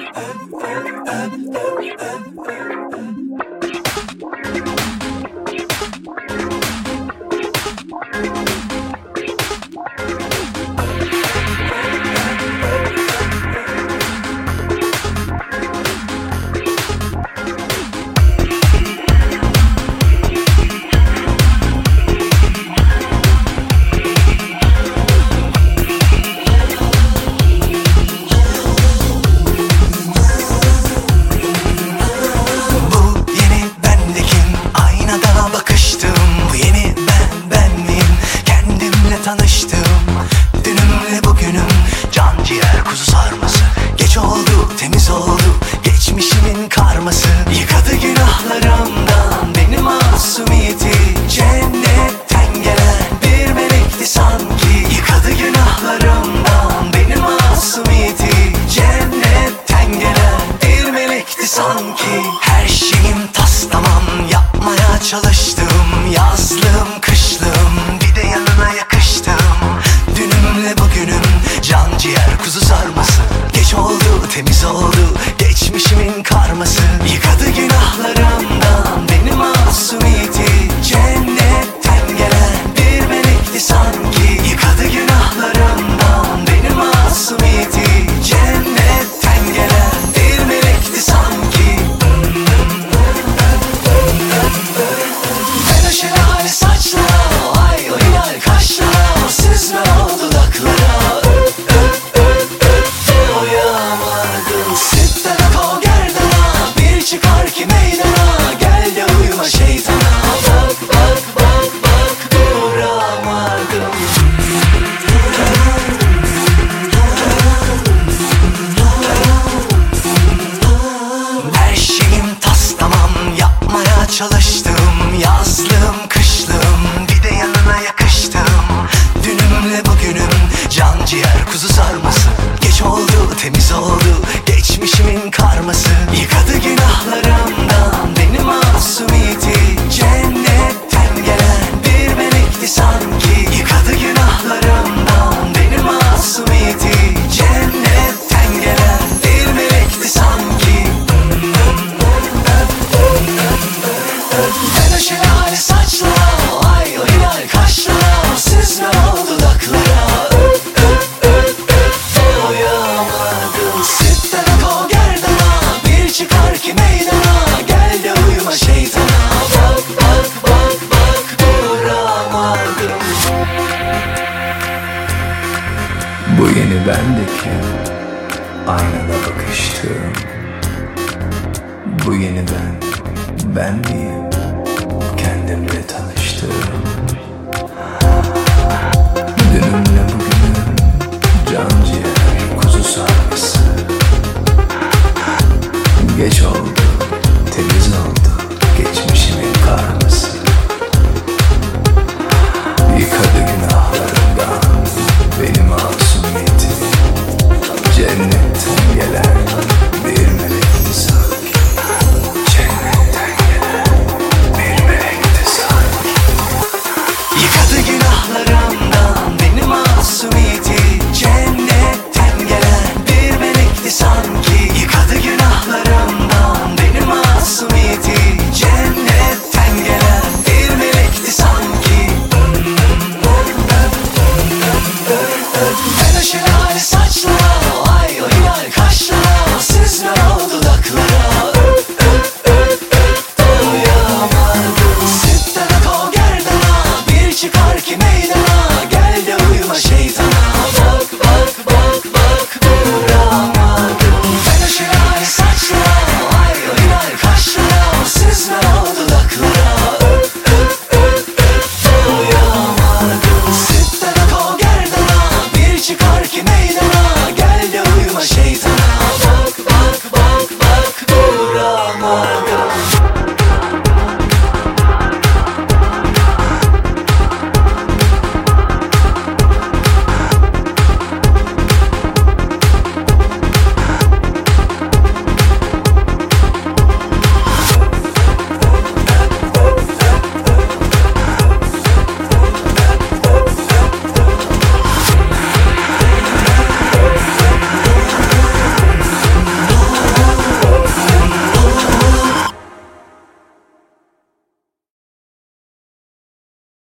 and, and, and, and, and, and, and. yazlım kışlım Bir de yanına yakıştım. Dünümle bugünüm Can ciğer kuzu sarması. Geç oldu temiz oldu Geçmişimin karması. Yıkadı günahları Bu yeni ben? Aynada bakıştım Bu yeni ben Ben miyim? Kendimle tanıştım Dünüm